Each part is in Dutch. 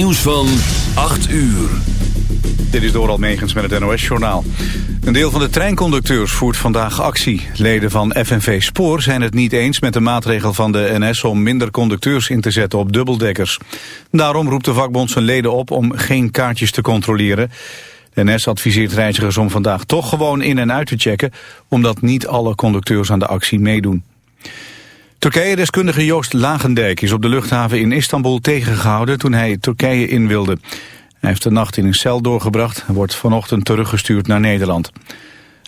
Nieuws van 8 uur. Dit is door Almegens met het NOS-journaal. Een deel van de treinconducteurs voert vandaag actie. Leden van FNV Spoor zijn het niet eens met de maatregel van de NS... om minder conducteurs in te zetten op dubbeldekkers. Daarom roept de vakbond zijn leden op om geen kaartjes te controleren. De NS adviseert reizigers om vandaag toch gewoon in en uit te checken... omdat niet alle conducteurs aan de actie meedoen. Turkije-deskundige Joost Lagendijk is op de luchthaven in Istanbul tegengehouden toen hij Turkije in wilde. Hij heeft de nacht in een cel doorgebracht en wordt vanochtend teruggestuurd naar Nederland.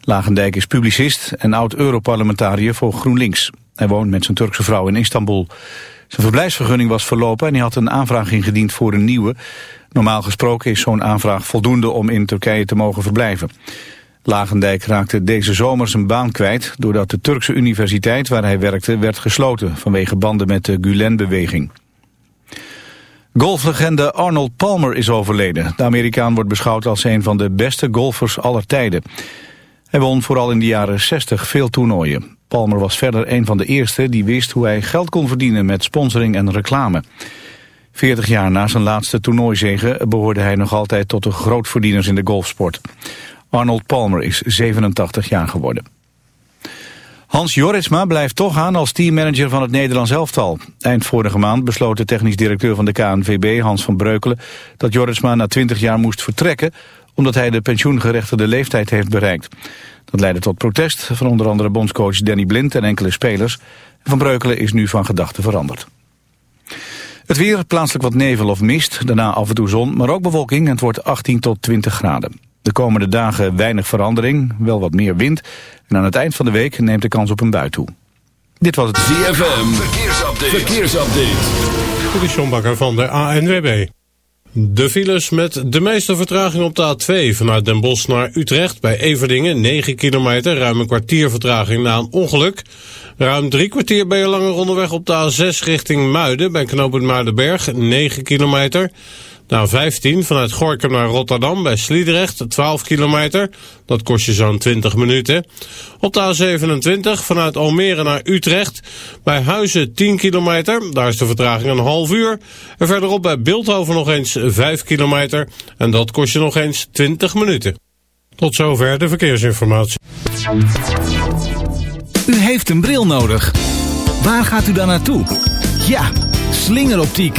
Lagendijk is publicist en oud-Europarlementariër voor GroenLinks. Hij woont met zijn Turkse vrouw in Istanbul. Zijn verblijfsvergunning was verlopen en hij had een aanvraag ingediend voor een nieuwe. Normaal gesproken is zo'n aanvraag voldoende om in Turkije te mogen verblijven. Lagendijk raakte deze zomer zijn baan kwijt... doordat de Turkse universiteit waar hij werkte werd gesloten... vanwege banden met de Gulen-beweging. Golflegende Arnold Palmer is overleden. De Amerikaan wordt beschouwd als een van de beste golfers aller tijden. Hij won vooral in de jaren 60 veel toernooien. Palmer was verder een van de eerste die wist hoe hij geld kon verdienen met sponsoring en reclame. 40 jaar na zijn laatste toernooizegen behoorde hij nog altijd tot de grootverdieners in de golfsport. Arnold Palmer is 87 jaar geworden. Hans Jorritsma blijft toch aan als teammanager van het Nederlands elftal. Eind vorige maand besloot de technisch directeur van de KNVB, Hans van Breukelen, dat Jorritsma na 20 jaar moest vertrekken, omdat hij de pensioengerechtigde leeftijd heeft bereikt. Dat leidde tot protest van onder andere bondscoach Danny Blind en enkele spelers. Van Breukelen is nu van gedachten veranderd. Het weer, plaatselijk wat nevel of mist, daarna af en toe zon, maar ook bewolking en het wordt 18 tot 20 graden. De komende dagen weinig verandering, wel wat meer wind. En aan het eind van de week neemt de kans op een bui toe. Dit was het ZFM. Verkeersupdate. Verkeersupdate. Dit is Bakker van de ANWB. De files met de meeste vertraging op de A2 vanuit Den Bosch naar Utrecht bij Everdingen, 9 kilometer, ruim een kwartier vertraging na een ongeluk. Ruim drie kwartier ben je langer onderweg op de A6 richting Muiden bij knooppunt Muidenberg, 9 kilometer. Na 15 vanuit Gorkum naar Rotterdam bij Sliedrecht, 12 kilometer. Dat kost je zo'n 20 minuten. Op de A27 vanuit Almere naar Utrecht bij Huizen 10 kilometer. Daar is de vertraging een half uur. En verderop bij Beeldhoven nog eens 5 kilometer. En dat kost je nog eens 20 minuten. Tot zover de verkeersinformatie. U heeft een bril nodig. Waar gaat u dan naartoe? Ja, slingeroptiek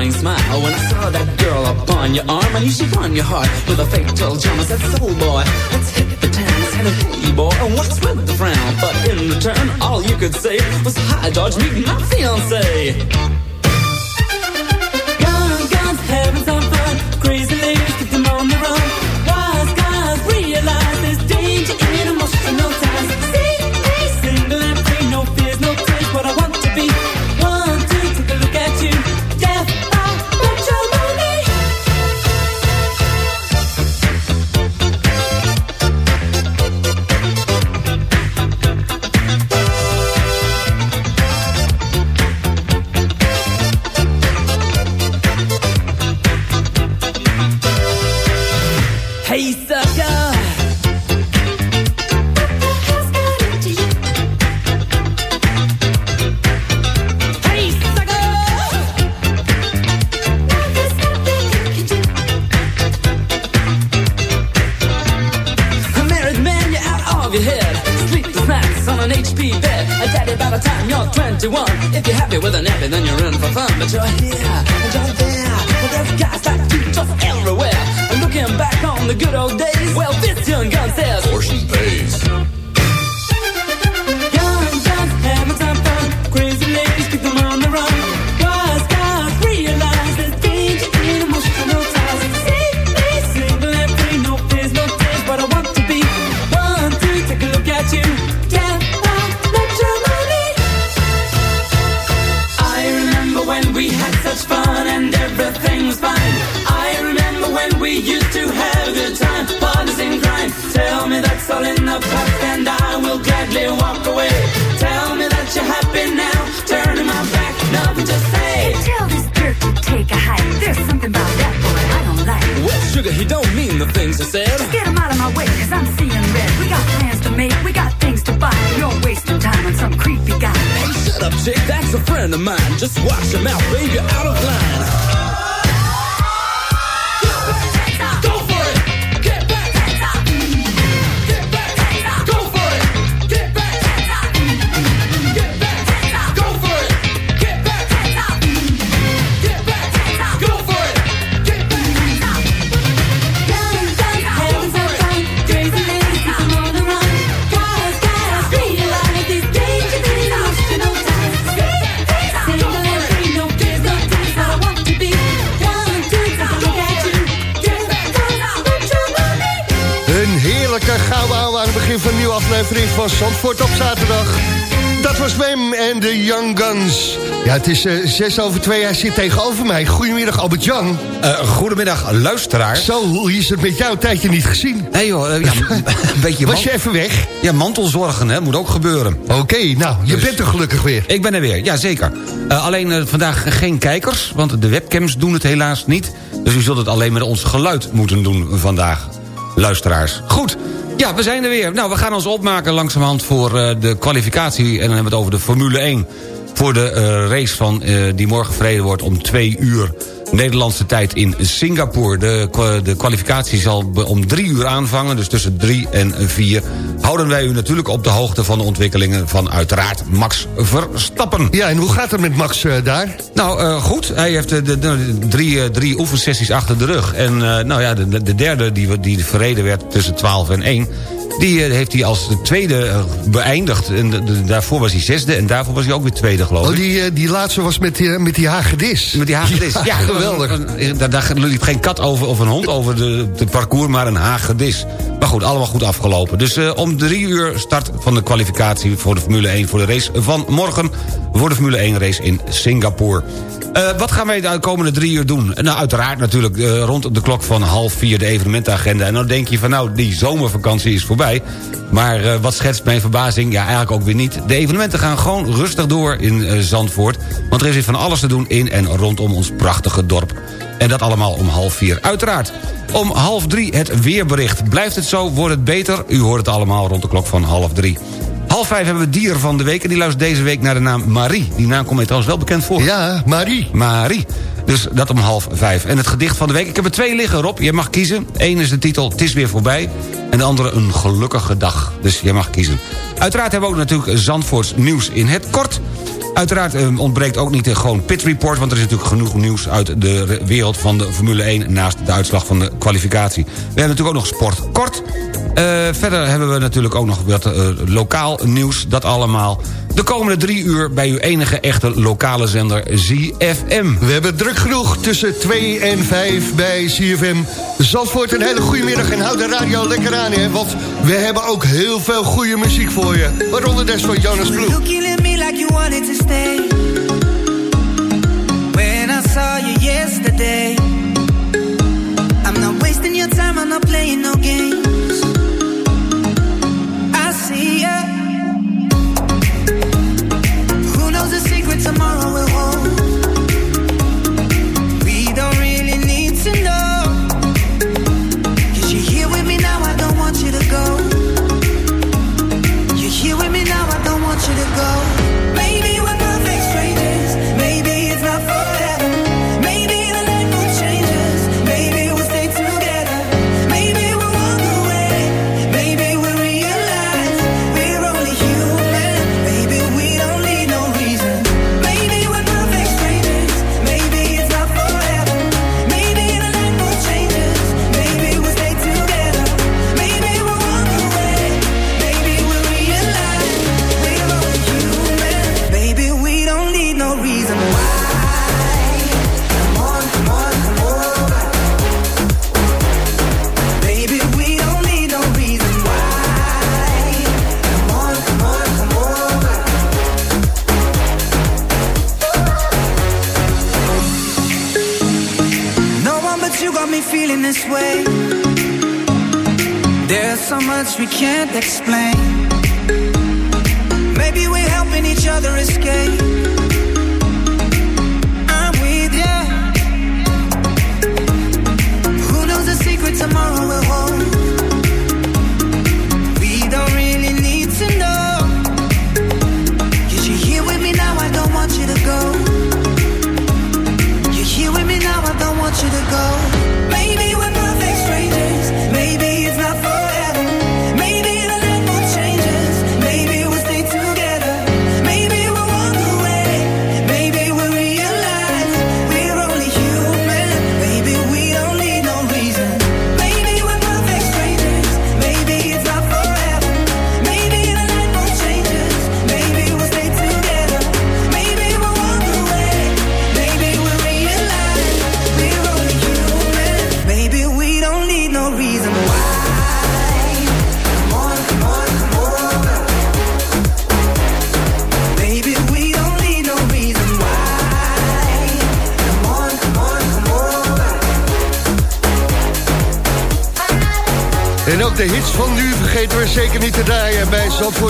With a knowing smile When I saw that girl upon your arm I knew she'd won your heart with a fatal charm I said, soul boy, let's hit the town of hey boy, and what's with the frown? But in return, all you could say was hi, George, meet my fiance. Aflevering van Zandvoort op zaterdag. Dat was Wem en de Young Guns. Ja, het is zes over twee, hij zit tegenover mij. Goedemiddag Albert-Jan. Eh, goedemiddag, luisteraars. Zo, hoe is het met jou? Een tijdje niet gezien. Nee joh, eh, ja, een beetje Was je even weg? Ja, mantelzorgen, hè, moet ook gebeuren. Oké, nou, je Dus- bent er gelukkig weer. Ik ben er weer, ja zeker. Alleen vandaag geen kijkers, want de webcams doen het helaas niet. Dus u zult het alleen met ons geluid moeten doen vandaag, luisteraars. Goed, ja, we zijn er weer. Nou, we gaan ons opmaken langzamerhand voor eh, de kwalificatie... en dan hebben we het over de Formule 1... voor de eh, race van, eh, die morgen verreden wordt om twee uur... Nederlandse tijd in Singapore. De, de kwalificatie zal om drie uur aanvangen, dus tussen drie en vier... houden wij u natuurlijk op de hoogte van de ontwikkelingen... van uiteraard Max Verstappen. Ja, en hoe gaat het met Max eh, daar? Nou, goed. Hij heeft de, de, de drie, drie oefensessies achter de rug. En nou ja, de, de derde die, die verreden werd tussen 12 en 1... die eh, heeft hij als de tweede eh, beëindigd. En daarvoor was hij zesde en daarvoor was hij ook weer tweede, geloof Oh, ik. die, eh, die laatste was met die, met die hagedis. Met die hagedis. Ja, geweldig. Daar, daar liep geen kat over of een hond over de, de parcours, maar een hagedis. Maar goed, allemaal goed afgelopen. Dus eh, om drie uur start van de kwalificatie voor de Formule 1... voor de race van morgen voor de Formule 1 race in Singapore. Eh, wat gaan wij de komende drie uur doen? Nou, uiteraard natuurlijk eh, rond de klok van half vier de evenementagenda. En dan denk je van nou, die zomervakantie is voorbij. Maar wat schetst mijn verbazing? Ja, eigenlijk ook weer niet. De evenementen gaan gewoon rustig door in Zandvoort. Want er is weer van alles te doen in en rondom ons prachtige dorp. En dat allemaal om half vier. Uiteraard. Om half drie het weerbericht. Blijft het zo, wordt het beter? U hoort het allemaal rond de klok van half drie. Half vijf hebben we dier van de week. En die luistert deze week naar de naam Marie. Die naam komt mij trouwens wel bekend voor. Ja, Marie. Marie. Dus dat om half vijf. En het gedicht van de week. Ik heb er twee liggen, Rob. Je mag kiezen. Eén is de titel Het is weer voorbij. En de andere Een gelukkige dag. Dus je mag kiezen. Uiteraard hebben we ook natuurlijk Zandvoorts nieuws in het kort. Uiteraard eh, ontbreekt ook niet eh, gewoon Pit Report... want er is natuurlijk genoeg nieuws uit de re- wereld van de Formule 1... naast de uitslag van de kwalificatie. We hebben natuurlijk ook nog sport kort. Eh, verder hebben we natuurlijk ook nog wat eh, lokaal nieuws, dat allemaal. De komende drie uur bij uw enige echte lokale zender ZFM. We hebben druk genoeg tussen 2 en 5 bij CFM. Zandvoort, een hele goede middag en houd de radio lekker aan, hè, want we hebben ook heel veel goede muziek voor je. Waaronder des van Jonas Blue. Like you wanted to stay. When I saw you yesterday. I'm not wasting your time, I'm not playing no games. I see ya. Who knows the secret tomorrow will can't explain.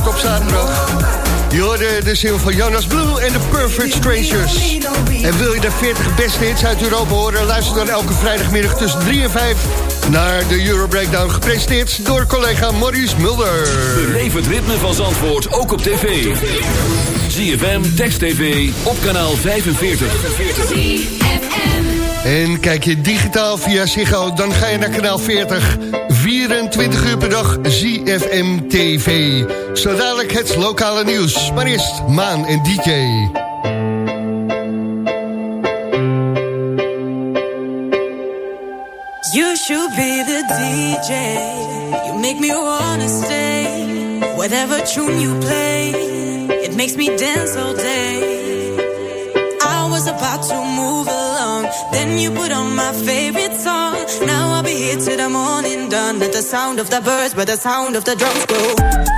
Zandvoort op zaterdag. Je hoorde de single van Jonas Blue en The Perfect Strangers. En wil je de 40 beste hits uit Europa horen... luister dan elke vrijdagmiddag tussen 3 en 5... naar de Euro Breakdown, gepresenteerd door collega Maurice Mulder. Beleef het ritme van Zandvoort ook op tv. ZFM, Text TV, op kanaal 45. En kijk je digitaal via Ziggo, dan ga je naar kanaal 40. 24 uur per dag ZFM TV. Zo dadelijk het lokale nieuws. Maar eerst Maan en DJ. You should be the DJ. You make me wanna stay. Whatever tune you play, it makes me dance all day. I was about to move along, then you put on my favorite song. Now I'll be here till the morning done. Let the sound of the birds, but the sound of the drums go.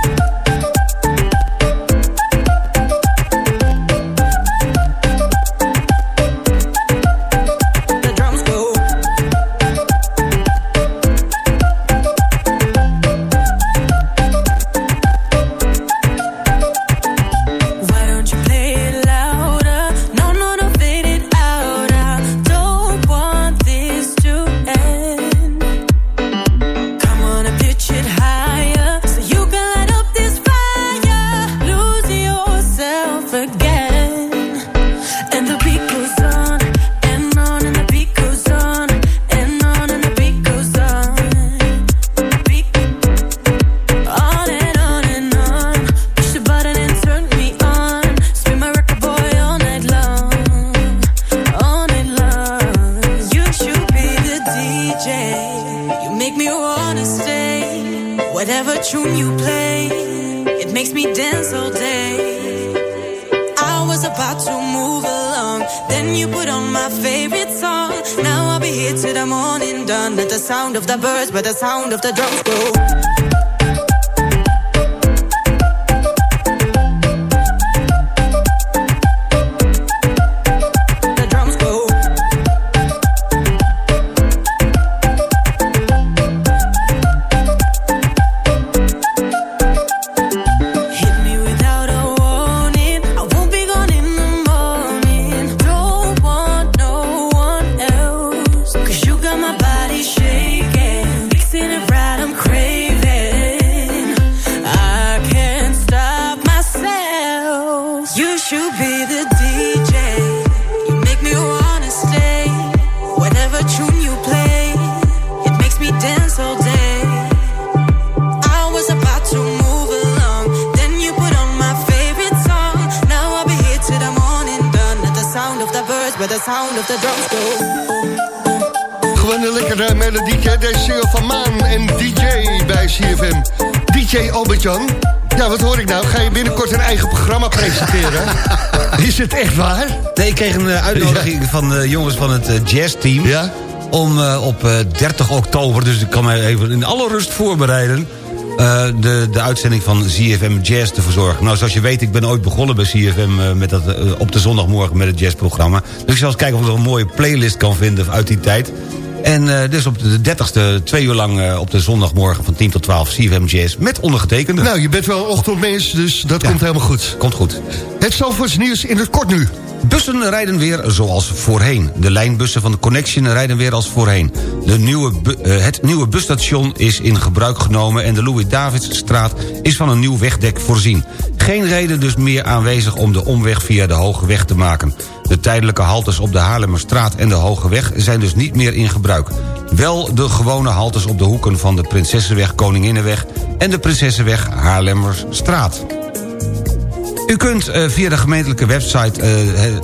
To move along. Then you put on my favorite song. Now I'll be here till the morning done. At the sound of the birds, but the sound of the drums go. Melodietje. Deze single van Maan en DJ bij CFM. DJ Albert-Jan. Ja, wat hoor ik nou? Ga je binnenkort een eigen programma presenteren? Is het echt waar? Nee, ik kreeg een eh, uitnodiging van de jongens van het eh, jazzteam... Ja? om eh, op eh, 30 oktober, dus ik kan mij even in alle rust voorbereiden... eh, de, de uitzending van ZFM Jazz te verzorgen. Nou, zoals je weet, ik ben ooit begonnen bij eh, met dat, eh, op de zondagmorgen met het jazzprogramma. Dus ik zal eens kijken of ik nog een mooie playlist kan vinden uit die tijd. En eh, dus op de 30ste, twee uur lang eh, op de zondagmorgen van 10 tot 12 CFM Jazz... met ondergetekende. Nou, je bent wel een ochtendmens, dus dat Ja. komt helemaal goed. Komt goed. Het Zalvoorts nieuws in het kort nu. Bussen rijden weer zoals voorheen. De lijnbussen van de Connection rijden weer als voorheen. De nieuwe eh, het nieuwe busstation is in gebruik genomen... en de Louis-Davidsstraat is van een nieuw wegdek voorzien. Geen reden dus meer aanwezig om de omweg via de Hoge Weg te maken. De tijdelijke haltes op de Haarlemmerstraat en de Hoge Weg... zijn dus niet meer in gebruik. Wel de gewone haltes op de hoeken van de Prinsessenweg Koninginnenweg... en de Prinsessenweg Haarlemmerstraat. U kunt eh, via de gemeentelijke website eh,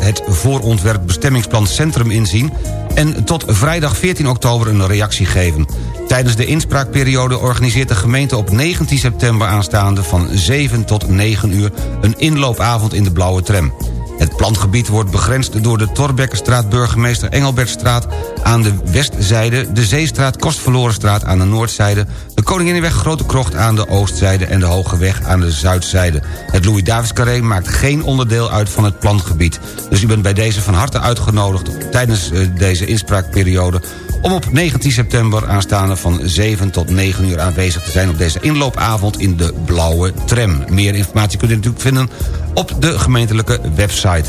het voorontwerp bestemmingsplan Centrum inzien... en tot vrijdag 14 oktober een reactie geven. Tijdens de inspraakperiode organiseert de gemeente op 19 september aanstaande... van 7 tot 9 uur een inloopavond in de blauwe tram. Het plangebied wordt begrensd door de Torbekkenstraat... Burgemeester Engelbertstraat aan de westzijde... de Zeestraat Kostverlorenstraat aan de noordzijde... de Koninginnenweg Grote Krocht aan de oostzijde... en de Hoge Weg aan de zuidzijde. Het Louis-Davids-carré maakt geen onderdeel uit van het plangebied. Dus u bent bij deze van harte uitgenodigd... tijdens eh, deze inspraakperiode om op 19 september aanstaande van 7 tot 9 uur aanwezig te zijn... op deze inloopavond in de Blauwe Tram. Meer informatie kunt u natuurlijk vinden op de gemeentelijke website.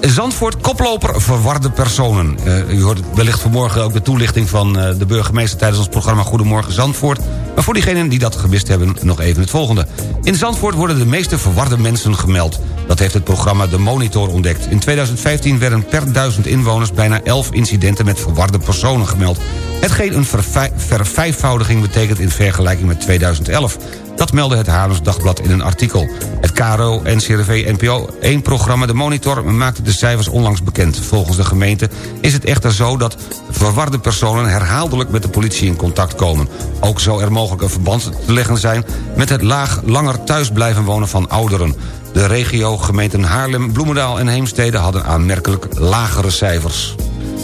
Zandvoort, koploper verwarde personen. Eh, u hoort wellicht vanmorgen ook de toelichting van eh, de burgemeester... tijdens ons programma Goedemorgen Zandvoort. Maar voor diegenen die dat gemist hebben, nog even het volgende. In Zandvoort worden de meeste verwarde mensen gemeld. Dat heeft het programma De Monitor ontdekt. In 2015 werden per duizend inwoners bijna 11 incidenten... met verwarde personen gemeld. Hetgeen een vervij- vervijfvoudiging betekent in vergelijking met 2011. Dat meldde het Haarlems Dagblad in een artikel. Het KRO NCRV NPO 1-programma De Monitor maakte de cijfers onlangs bekend. Volgens de gemeente is het echter zo dat verwarde personen herhaaldelijk met de politie in contact komen. Ook zou er mogelijk een verband te leggen zijn met het laag langer thuis blijven wonen van ouderen. De regio, gemeenten Haarlem, Bloemendaal en Heemstede hadden aanmerkelijk lagere cijfers.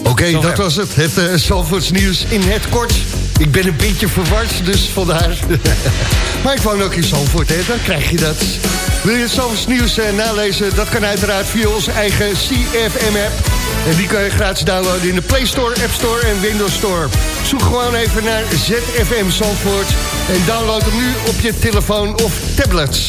Oké, dat was het. Het uh, Zalvoorts nieuws in het kort. Ik ben een beetje verward, dus vandaar. maar ik woon ook in Zalvoort, hè? dan krijg je dat. Wil je Zalvoorts nieuws eh, nalezen? Dat kan uiteraard via onze eigen CFM-app. En die kan je gratis downloaden in de Play Store, App Store en Windows Store. Zoek gewoon even naar ZFM Zalvoort. En download hem nu op je telefoon of tablets.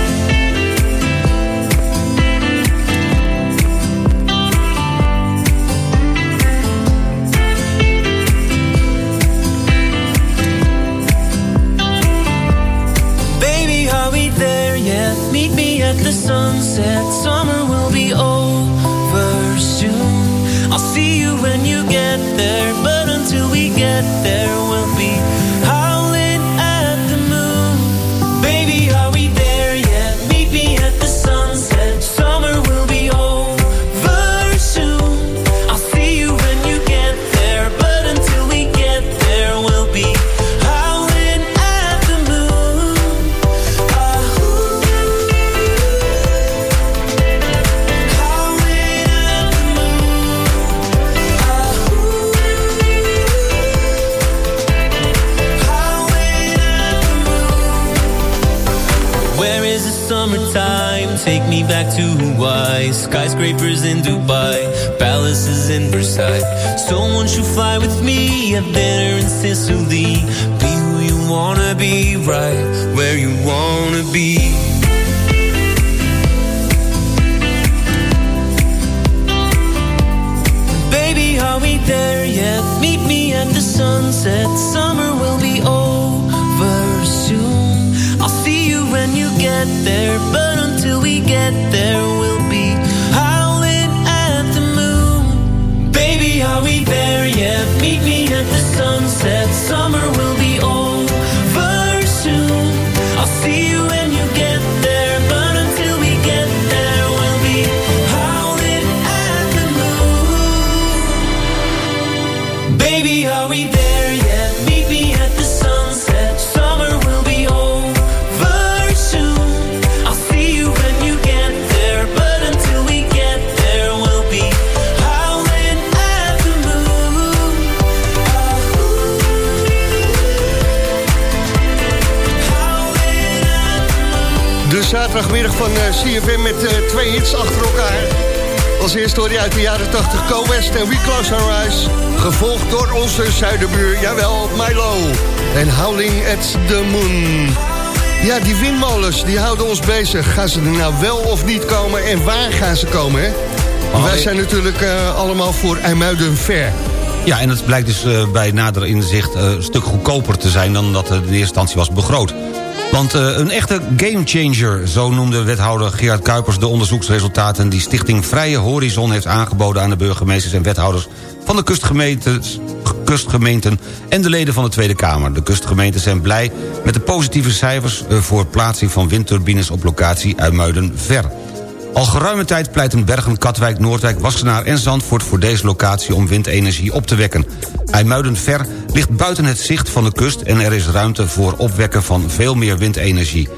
Sunset. Summer So won't you fly with me? Have dinner in Sicily. Be who you wanna be, right where you wanna be. Baby, are we there yet? Meet me at the sunset. Summer Summer van eh, CFM met eh, twee hits achter elkaar. Als eerste hoor je uit de jaren 80 Co West en We Close Our Eyes. Gevolgd door onze zuiderbuur, jawel, Milo. En Howling at the Moon. Ja, die windmolens, die houden ons bezig. Gaan ze er nou wel of niet komen en waar gaan ze komen, hè? Oh, Wij ik- zijn natuurlijk eh, allemaal voor IJmuiden ver. Ja, en het blijkt dus bij nader inzicht een stuk goedkoper te zijn... dan dat het in eerste instantie was begroot. Want eh, een echte gamechanger, zo noemde wethouder Gerard Kuipers... de onderzoeksresultaten die Stichting Vrije Horizon heeft aangeboden... aan de burgemeesters en wethouders van de kustgemeentes, kustgemeenten... en de leden van de Tweede Kamer. De kustgemeenten zijn blij met de positieve cijfers... eh, voor plaatsing van windturbines op locatie Uimuiden-Ver. Al geruime tijd pleiten Bergen, Katwijk, Noordwijk, Wassenaar en Zandvoort... voor deze locatie om windenergie op te wekken. IJmuiden-Ver ligt buiten het zicht van de kust... en er is ruimte voor opwekken van veel meer windenergie.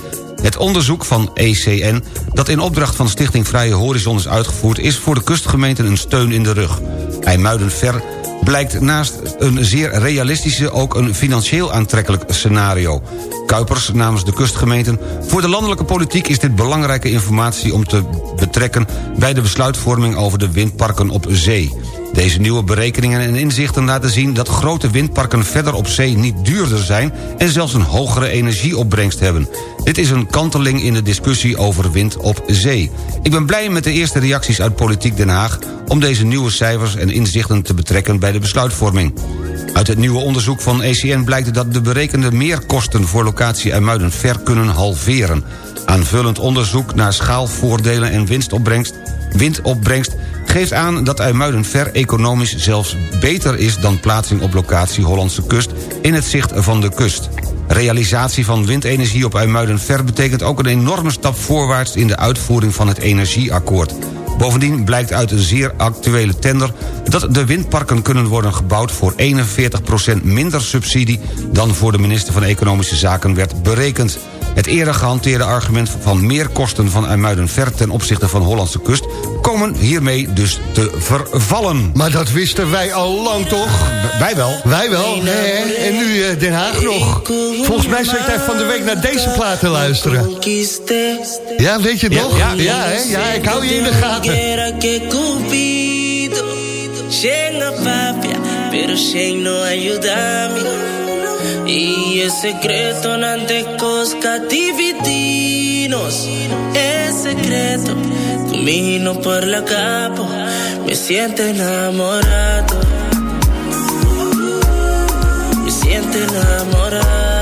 Het onderzoek van ECN, dat in opdracht van Stichting Vrije Horizon is uitgevoerd... is voor de kustgemeenten een steun in de rug. IJmuiden-Ver blijkt naast een zeer realistische... ook een financieel aantrekkelijk scenario. Kuipers namens de kustgemeenten... voor de landelijke politiek is dit belangrijke informatie... om te betrekken bij de besluitvorming over de windparken op zee. Deze nieuwe berekeningen en inzichten laten zien... dat grote windparken verder op zee niet duurder zijn... en zelfs een hogere energieopbrengst hebben. Dit is een kanteling in de discussie over wind op zee. Ik ben blij met de eerste reacties uit Politiek Den Haag... om deze nieuwe cijfers en inzichten te betrekken bij de besluitvorming. Uit het nieuwe onderzoek van ECN blijkt dat de berekende meerkosten... voor locatie IJmuiden ver kunnen halveren. Aanvullend onderzoek naar schaalvoordelen en winstopbrengst, windopbrengst... geeft aan dat IJmuiden ver economisch zelfs beter is... dan plaatsing op locatie Hollandse kust in het zicht van de kust. Realisatie van windenergie op IJmuiden ver betekent ook een enorme stap voorwaarts... in de uitvoering van het energieakkoord. Bovendien blijkt uit een zeer actuele tender... dat de windparken kunnen worden gebouwd voor 41% minder subsidie... dan voor de minister van Economische Zaken werd berekend. Het eerder gehanteerde argument van meerkosten van IJmuiden-Ver... ten opzichte van Hollandse kust... komen hiermee dus te vervallen. Maar dat wisten wij al lang, toch? Wij wel. Wij wel. En nu eh, Den Haag nog. Volgens mij zit hij van de week naar deze plaat te luisteren. Ja, weet je nog? ja. ja, hè? ja ik hou je in de gaten. Y es secreto nantes cosca dividinos. Es secreto, camino por la capo, me siento enamorado. Me siento enamorado.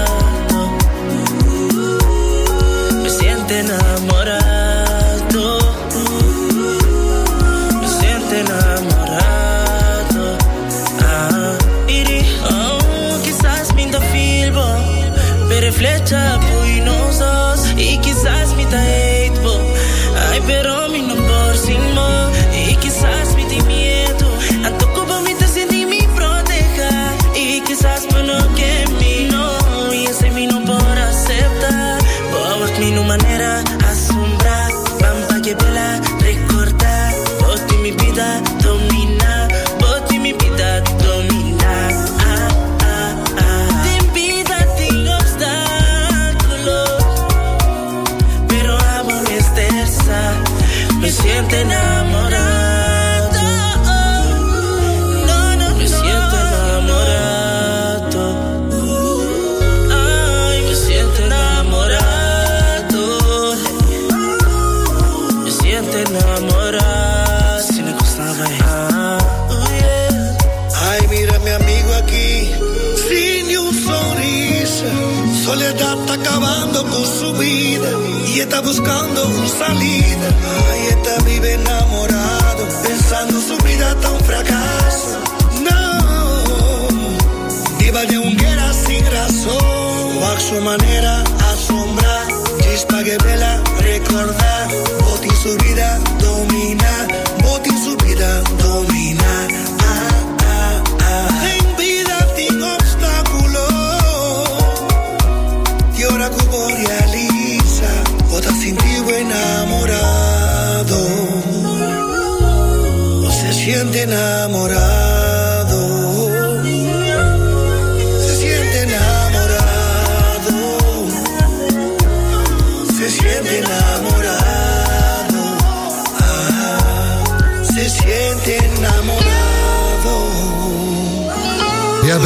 left up.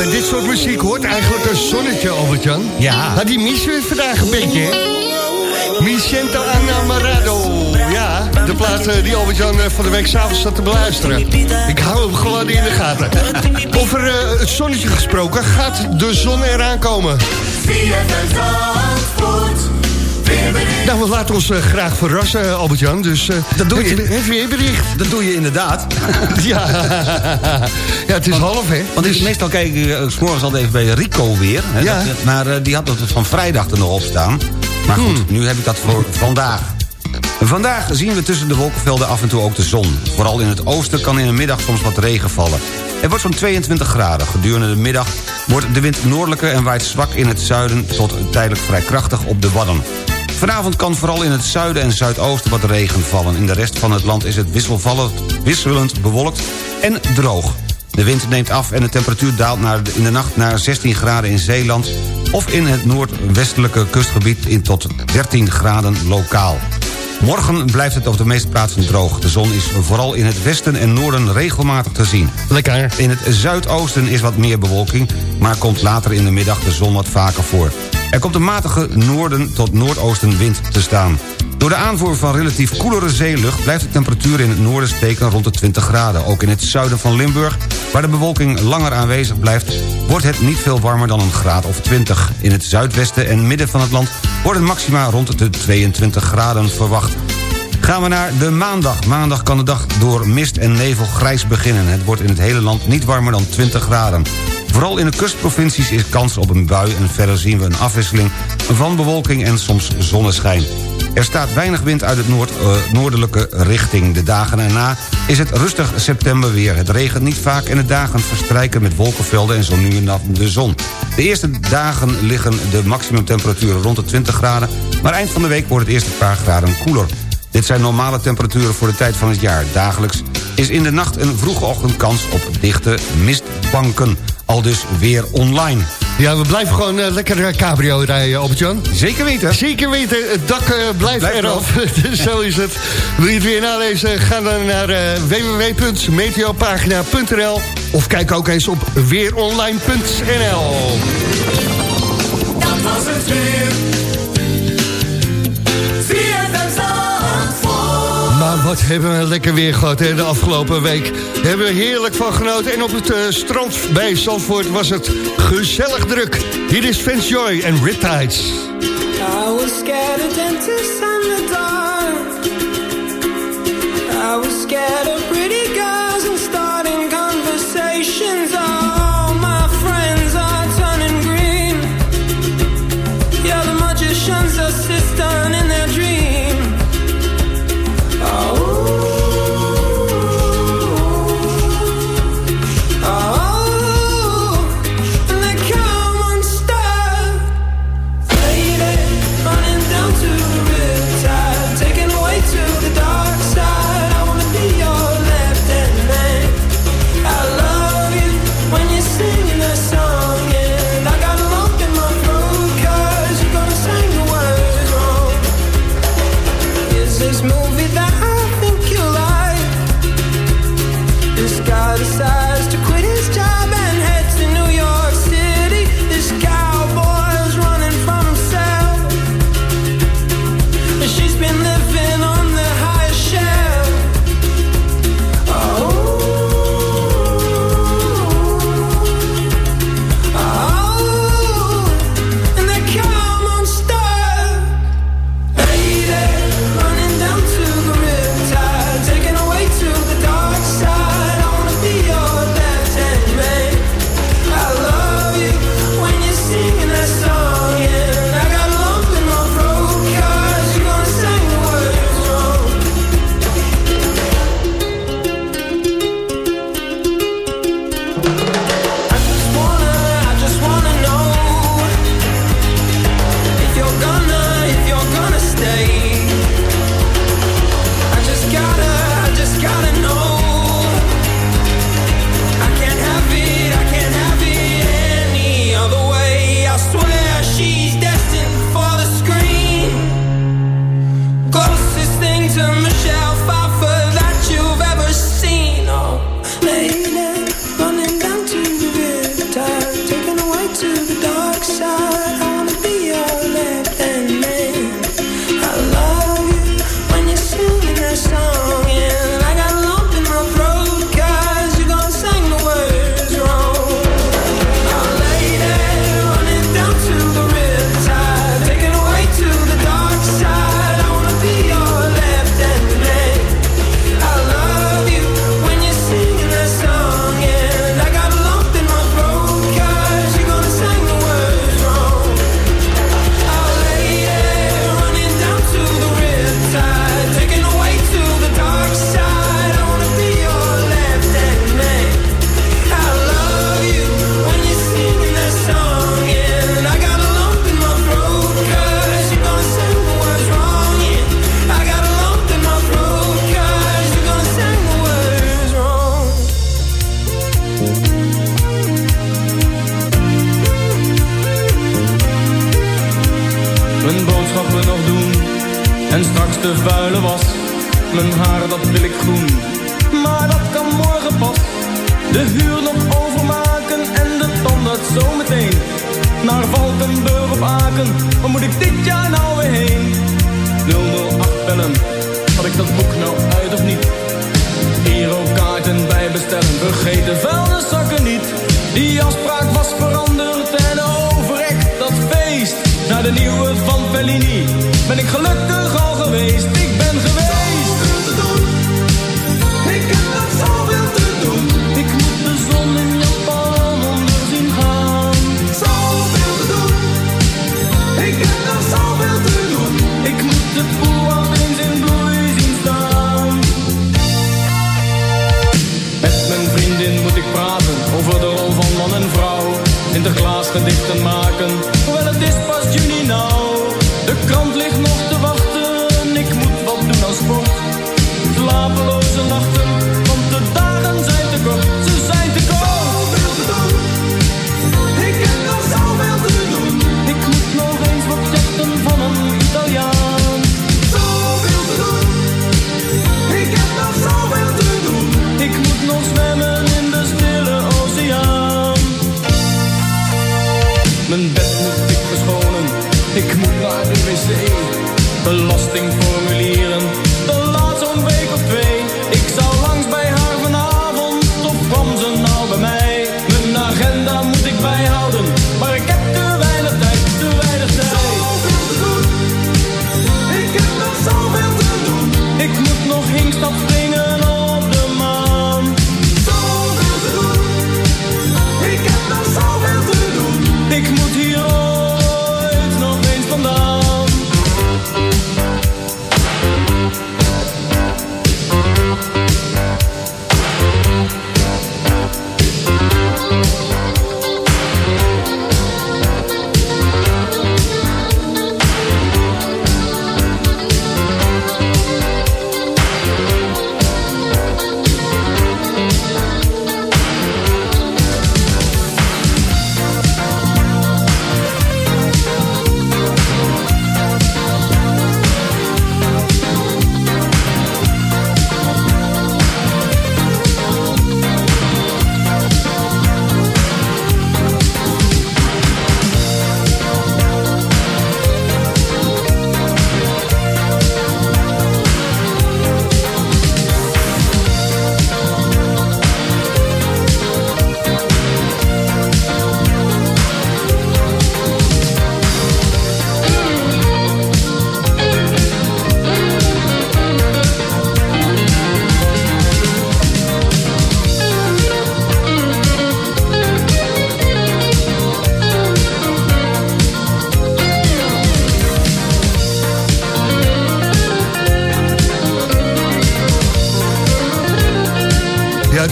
Bij dit soort muziek hoort eigenlijk een zonnetje, Albert-Jan. Ja. Maar die missen we vandaag een beetje, hè? Ja, de plaat eh, die Albert-Jan eh, van de week s'avonds zat te beluisteren. Ik hou hem gewoon in de gaten. Over eh, het zonnetje gesproken, gaat de zon eraan komen? Nou, we laten ons eh, graag verrassen, Albert-Jan. Dus eh Dat doe je. Het, het weerbericht. Dat doe je inderdaad. ja. ja, het is half, hè? Want ik, meestal kijk ik uh, s morgens altijd even bij Rico weer. Hè, Ja. dat- maar eh, die had het van vrijdag er nog op staan. Maar goed, Hmm. nu heb ik dat voor vandaag. Vandaag zien we tussen de wolkenvelden af en toe ook de zon. Vooral in het oosten kan in de middag soms wat regen vallen. Het wordt zo'n 22 graden. Gedurende de middag wordt de wind noordelijker en waait zwak in het zuiden... tot tijdelijk vrij krachtig op de Wadden. Vanavond kan vooral in het zuiden en zuidoosten wat regen vallen. In de rest van het land is het wisselvallend, wisselend bewolkt en droog. De wind neemt af en de temperatuur daalt naar, in de nacht naar 16 graden in Zeeland... of in het noordwestelijke kustgebied in tot 13 graden lokaal. Morgen blijft het op de meeste plaatsen droog. De zon is vooral in het westen en noorden regelmatig te zien. Lekker. In het zuidoosten is wat meer bewolking... maar komt later in de middag de zon wat vaker voor. Er komt een matige noorden tot noordoostenwind te staan. Door de aanvoer van relatief koelere zeelucht... blijft de temperatuur in het noorden steken rond de 20 graden. Ook in het zuiden van Limburg, waar de bewolking langer aanwezig blijft... wordt het niet veel warmer dan een graad of 20. In het zuidwesten en midden van het land... worden maxima rond de 22 graden verwacht. Gaan we naar de maandag. Maandag kan de dag door mist en nevel grijs beginnen. Het wordt in het hele land niet warmer dan 20 graden. Vooral in de kustprovincies is kans op een bui... en verder zien we een afwisseling van bewolking en soms zonneschijn. Er staat weinig wind uit het noord, eh, noordelijke richting. De dagen erna is het rustig septemberweer. Het regent niet vaak en de dagen verstrijken met wolkenvelden... en zo nu en dan de zon. De eerste dagen liggen de maximumtemperaturen rond de 20 graden... maar eind van de week wordt het eerst een paar graden koeler. Dit zijn normale temperaturen voor de tijd van het jaar. Dagelijks is in de nacht een vroege ochtendkans op dichte mistbanken al dus weer online. Ja, we blijven gewoon uh, lekker eh, cabrio rijden, Albert-Jan. Zeker weten. Zeker weten. Het dak uh, blijft, eraf. Dus zo is het. Wil je het weer nalezen? Ga dan naar uh, www.meteopagina.nl of kijk ook eens op weeronline.nl. Dat was het weer. wat hebben we lekker weer gehad hè, de afgelopen week. Hebben we heerlijk van genoten. En op het uh, strand bij Zandvoort was het gezellig druk. Hier is Vince Joy en Riptides. I was scared of dentists and the dark. I was scared of pretty girls and stars.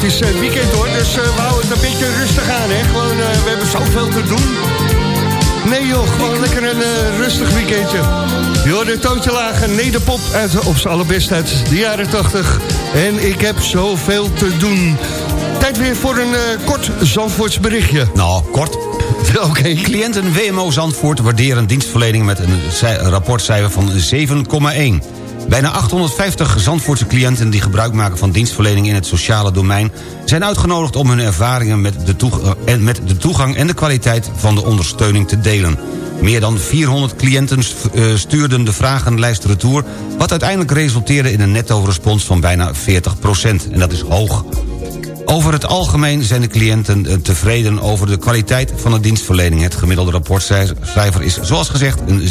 Het is eh, weekend hoor, dus eh, we houden het een beetje rustig aan, hè. Gewoon, eh, we hebben zoveel te doen. Nee joh, gewoon lekker een rustig weekendje. Je hoorde Toontje Lagen, Nederpop uit, op z'n allerbest uit de jaren 80. En ik heb zoveel te doen. Tijd weer voor een kort Zandvoorts berichtje. Nou, kort. Oké. Cliënten WMO Zandvoort waarderen dienstverlening met een cij- rapportcijfer van 7,1. Bijna 850 Zandvoortse cliënten die gebruik maken van dienstverlening in het sociale domein... zijn uitgenodigd om hun ervaringen met de, eh, en met de toegang en de kwaliteit van de ondersteuning te delen. Meer dan 400 cliënten eh, stuurden de vragenlijst retour... wat uiteindelijk resulteerde in een netto-respons van bijna 40% En dat is hoog. Over het algemeen zijn de cliënten eh, tevreden over de kwaliteit van de dienstverlening. Het gemiddelde rapportcijfer is zoals gezegd een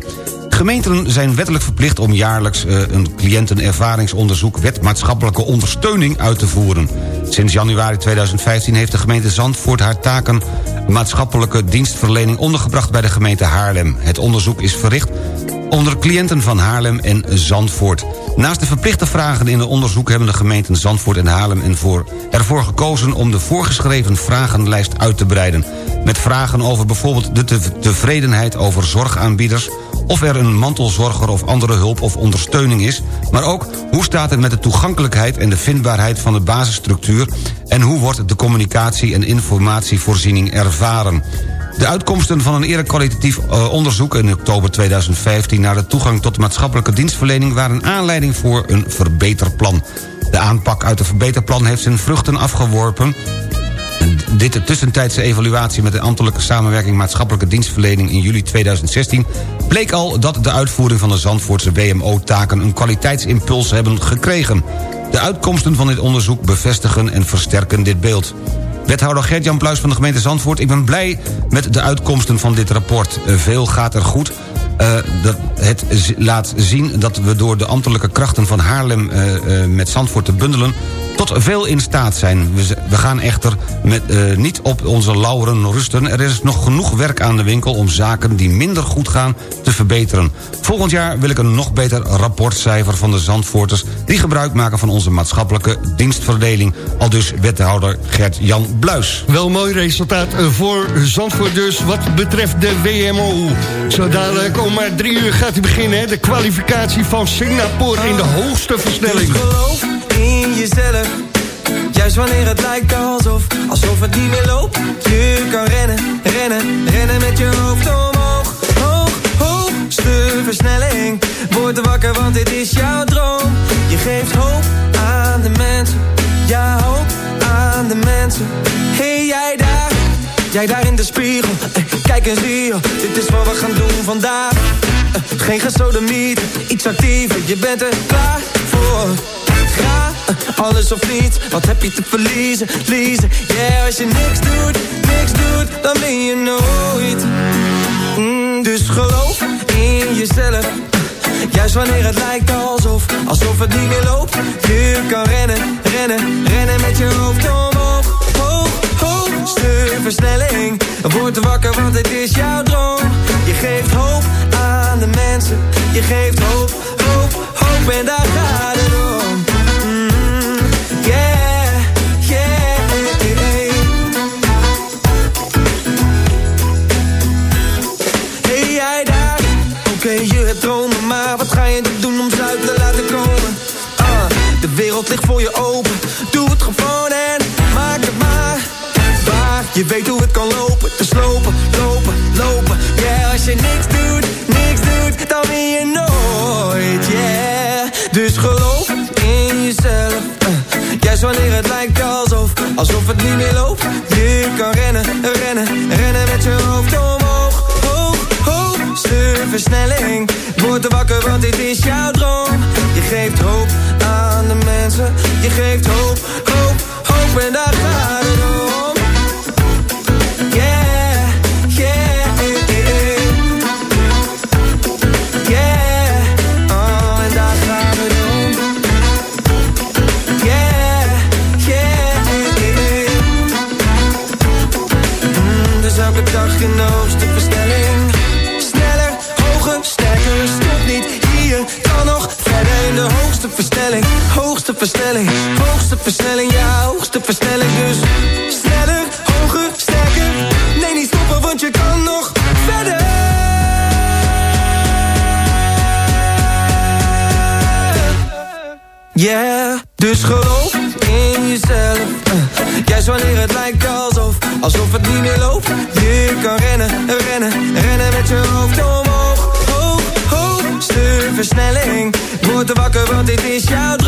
7,1. Gemeenten zijn wettelijk verplicht om jaarlijks eh, een cliëntenervaringsonderzoek... wet maatschappelijke ondersteuning uit te voeren. Sinds januari 2015 heeft de gemeente Zandvoort haar taken... maatschappelijke dienstverlening ondergebracht bij de gemeente Haarlem. Het onderzoek is verricht onder cliënten van Haarlem en Zandvoort. Naast de verplichte vragen in het onderzoek... hebben de gemeenten Zandvoort en Haarlem ervoor, gekozen... om de voorgeschreven vragenlijst uit te breiden. Met vragen over bijvoorbeeld de te- tevredenheid over zorgaanbieders... of er een mantelzorger of andere hulp of ondersteuning is... maar ook hoe staat het met de toegankelijkheid en de vindbaarheid van de basisstructuur... en hoe wordt de communicatie en informatievoorziening ervaren. De uitkomsten van een eerder kwalitatief eh, onderzoek in oktober 2015... naar de toegang tot maatschappelijke dienstverlening... waren aanleiding voor een verbeterplan. De aanpak uit het verbeterplan heeft zijn vruchten afgeworpen... Dit de tussentijdse evaluatie met de ambtelijke samenwerking maatschappelijke dienstverlening in juli 2016 bleek al dat de uitvoering van de Zandvoortse WMO-taken een kwaliteitsimpuls hebben gekregen. De uitkomsten van dit onderzoek bevestigen en versterken dit beeld. Wethouder Gert-Jan Pluis van de gemeente Zandvoort... ik ben blij met de uitkomsten van dit rapport. Eh, Veel gaat er goed. Eh, dat het laat zien dat we door de ambtelijke krachten van Haarlem... eh, met Zandvoort te bundelen tot veel in staat zijn. We, gaan echter met, eh, niet op onze lauren rusten. Er is nog genoeg werk aan de winkel om zaken die minder goed gaan te verbeteren. Volgend jaar wil ik een nog beter rapportcijfer van de Zandvoorters... die gebruik maken van onze maatschappelijke dienstverdeling. Al dus wethouder Gert-Jan Bluis. Wel een mooi resultaat eh, voor Zandvoort dus wat betreft de WMO. Zo dadelijk om maar drie uur gaat hij beginnen. Hè? De kwalificatie van Singapore in de hoogste versnelling. Juist wanneer het lijkt alsof, alsof het niet meer loopt. Je kan rennen, rennen, rennen met je hoofd omhoog. Hoog, hoog, versnelling. Word wakker, want dit is jouw droom. Je geeft hoop aan de mensen. Ja, hoop aan de mensen. Hey, jij daar. Jij daar in de spiegel, eh, kijk eens hier, dit is wat we gaan doen vandaag. Eh, geen gesodemiet, iets actiever, je bent er klaar voor. Ga, alles of niets, wat heb je te verliezen, verliezen. Yeah, als je niks doet, niks doet, dan ben je nooit. Mm, dus geloof in jezelf. Juist wanneer het lijkt alsof, alsof het niet meer loopt. Je kan rennen, rennen, rennen met je hoofd omhoog. Hoog, hoog, stuur versnelling. Word wakker, want het is jouw droom. Je geeft hoop aan de mensen, je geeft hoop when I got it alsof het niet meer loopt. Je kan rennen, rennen, rennen met je hoofd omhoog. Hoog, hoog, stuur versnelling. Word er wakker, want dit is jouw droom. nooit te wakker, want dit is jouw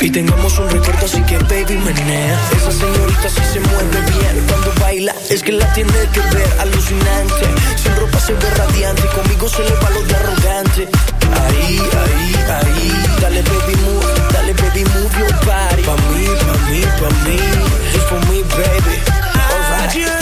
Y tengamos un recuerdo, así que baby menea. Esa señorita sí se mueve bien cuando baila. Es que la tiene que ver alucinante. Sin ropa se ve radiante. Conmigo se le va lo de arrogante. Ahí, ahí, ahí. Dale baby move, dale baby move your body. Pa' mí, pa' mí, pa' mí. It's for me, baby. Alright.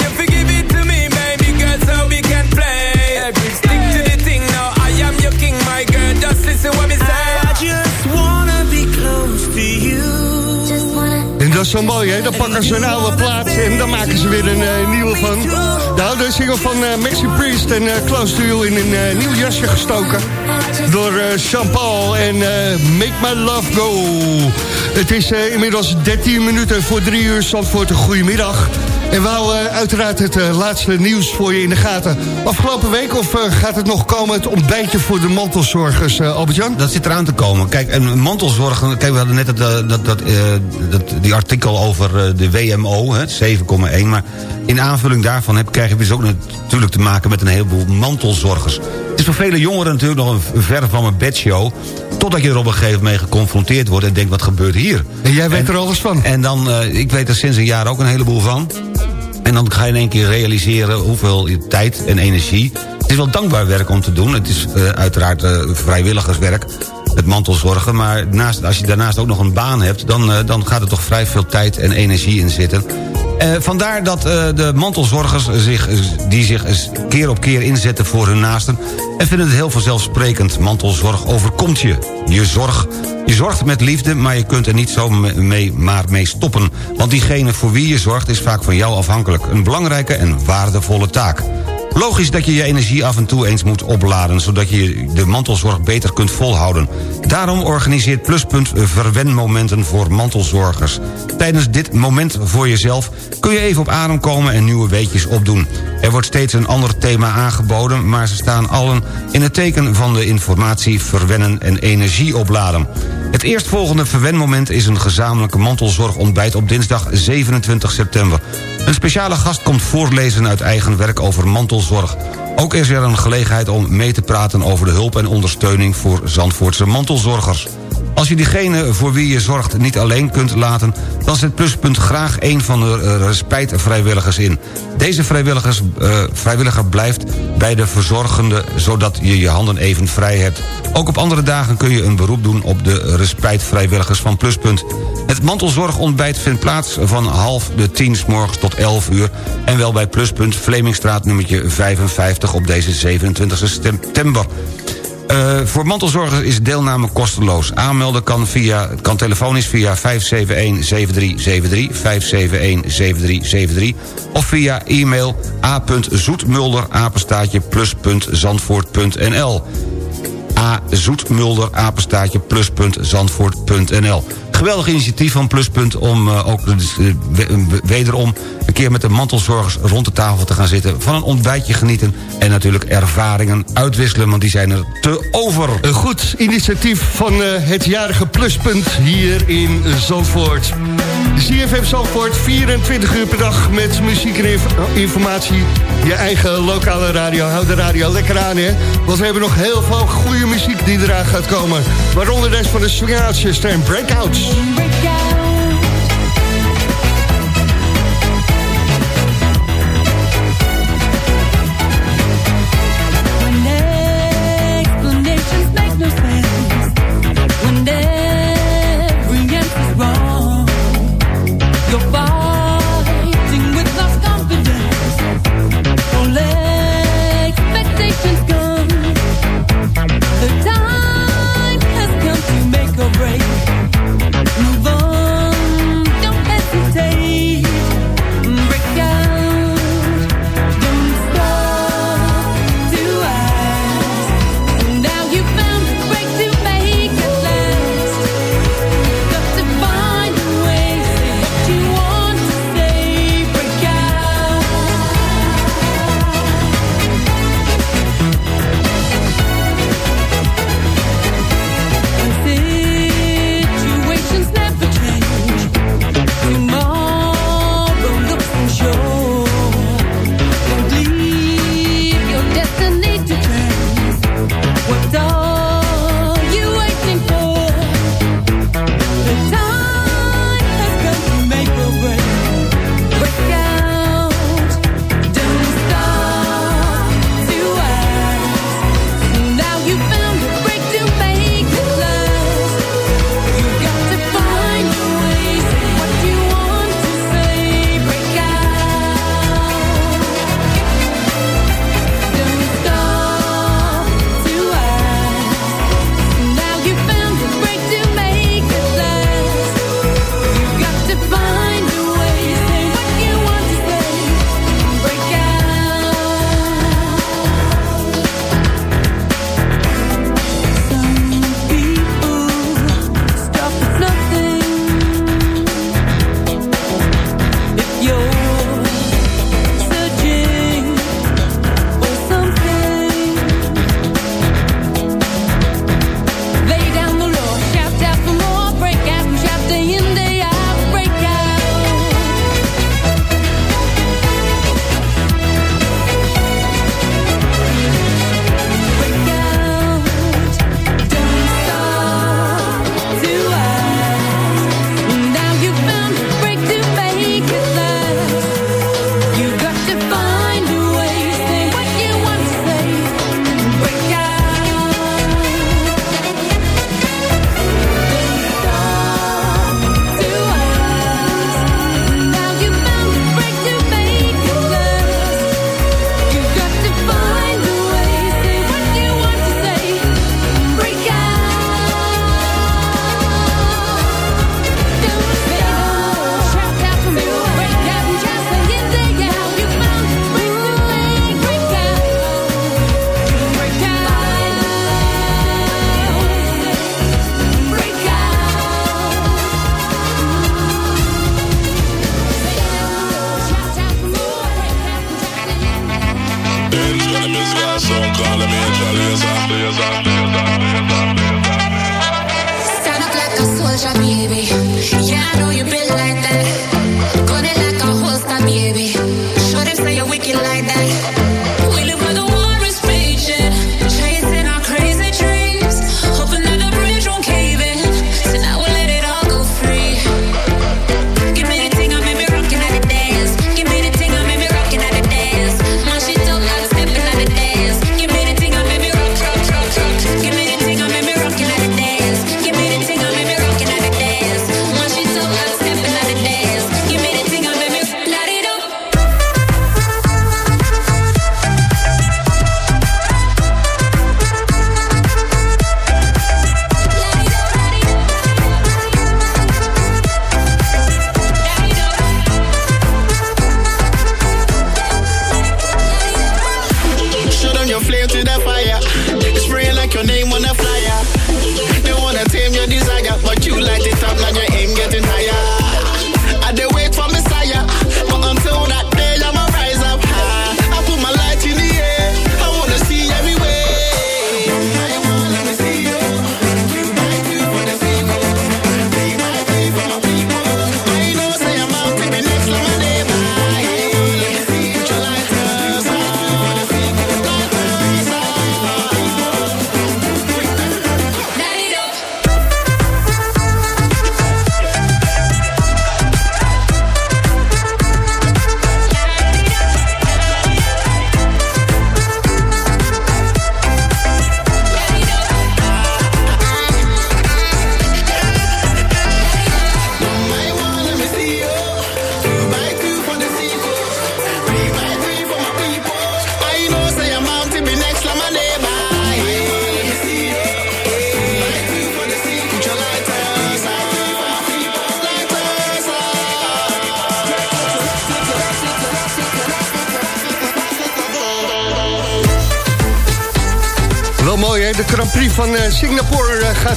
Just listen what me say. I just wanna be close to you. En dat is zo mooi, hè? Dan pakken ze een oude plaat en dan maken ze weer een eh, nieuwe van. De oude single van eh Maxi Priest en eh, Close to You in een nieuw jasje gestoken. Door Jean-Paul en Make My Love Go. Het is eh, inmiddels 13 minuten voor 3 uur. Zandvoort, een goedemiddag. En we houden eh, uiteraard het eh, laatste nieuws voor je in de gaten. Afgelopen week of gaat het nog komen het ontbijtje voor de mantelzorgers, Albert-Jan? Dat zit eraan te komen. Kijk, en mantelzorgen... Kijk, we hadden net dat, dat, dat, die artikel over de WMO, hè, 7,1. Maar in aanvulling daarvan heb, krijg je dus ook natuurlijk te maken... met een heleboel mantelzorgers. Het is voor vele jongeren natuurlijk nog een ver van mijn bedshow... totdat je er op een gegeven moment geconfronteerd wordt... en denkt, wat gebeurt hier? En jij weet er alles van. En dan, eh, ik weet er sinds een jaar ook een heleboel van... En dan ga je in één keer realiseren hoeveel tijd en energie... Het is wel dankbaar werk om te doen. Het is eh, uiteraard eh, vrijwilligerswerk, het mantelzorgen. Maar naast, als je daarnaast ook nog een baan hebt... dan, dan gaat er toch vrij veel tijd en energie in zitten. Eh, vandaar dat eh, de mantelzorgers zich, die zich keer op keer inzetten voor hun naasten... en vinden het heel vanzelfsprekend. Mantelzorg overkomt je. Je, zorg, je zorgt met liefde, maar je kunt er niet zo me- mee, maar mee stoppen. Want diegene voor wie je zorgt is vaak van jou afhankelijk. Een belangrijke en waardevolle taak. Logisch dat je je energie af en toe eens moet opladen... zodat je de mantelzorg beter kunt volhouden. Daarom organiseert Pluspunt verwenmomenten voor mantelzorgers. Tijdens dit moment voor jezelf kun je even op adem komen... en nieuwe weetjes opdoen. Er wordt steeds een ander thema aangeboden... maar ze staan allen in het teken van de informatie... verwennen en energie opladen. Het eerstvolgende verwenmoment is een gezamenlijke mantelzorgontbijt... op dinsdag 27 september. Een speciale gast komt voorlezen uit eigen werk over mantelzorg. Ook is er een gelegenheid om mee te praten over de hulp en ondersteuning... voor Zandvoortse mantelzorgers. Als je diegene voor wie je zorgt niet alleen kunt laten... dan zet Pluspunt graag een van de respijtvrijwilligers in. Deze vrijwilligers, uh, vrijwilliger blijft bij de verzorgende... zodat je je handen even vrij hebt. Ook op andere dagen kun je een beroep doen op de respijtvrijwilligers van Pluspunt. Het mantelzorgontbijt vindt plaats van half de tien s morgens tot 11 uur... en wel bij Pluspunt Vlemingstraat nummertje 55 op deze 27 september. Uh, voor mantelzorgers is deelname kosteloos. Aanmelden kan, via, kan telefonisch via 571-7373, 571-7373... of via e-mail a.zoetmulder, apenstaatje, a. Geweldig initiatief van Pluspunt om uh, ook uh, wederom een keer met de mantelzorgers rond de tafel te gaan zitten... van een ontbijtje genieten en natuurlijk ervaringen uitwisselen... want die zijn er te over. Een goed initiatief van het jarige Pluspunt hier in Zandvoort. CFM Zandvoort, 24 uur per dag met muziek en inf informatie. Je eigen lokale radio, houd de radio lekker aan, hè. Want we hebben nog heel veel goede muziek die eraan gaat komen. Waaronder deze van de Swing Out Sister en Breakouts.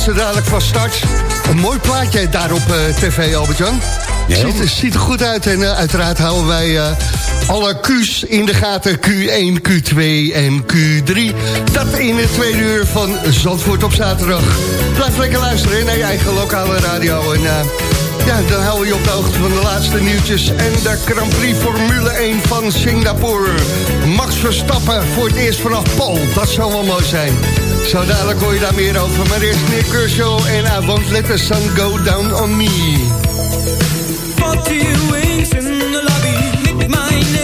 zo dadelijk van start. Een mooi plaatje daar op eh, tv, Albert-Jan. Ja, ziet, ziet, er goed uit en eh, uiteraard houden wij eh, alle Q's in de gaten. Q1, Q2 en Q3. Dat in het tweede uur van Zandvoort op zaterdag. Blijf lekker luisteren naar je eigen lokale radio. En ja, dan hou je op de hoogte van de laatste nieuwtjes. En de Grand Prix Formule 1 van Singapore. Max Verstappen voor het eerst vanaf Paul. Dat zou wel mooi zijn. Zo dadelijk hoor je daar meer over. Maar eerst Nick Kershaw en I Won't Let The Sun Go Down On Me. Forty wings in the lobby, my.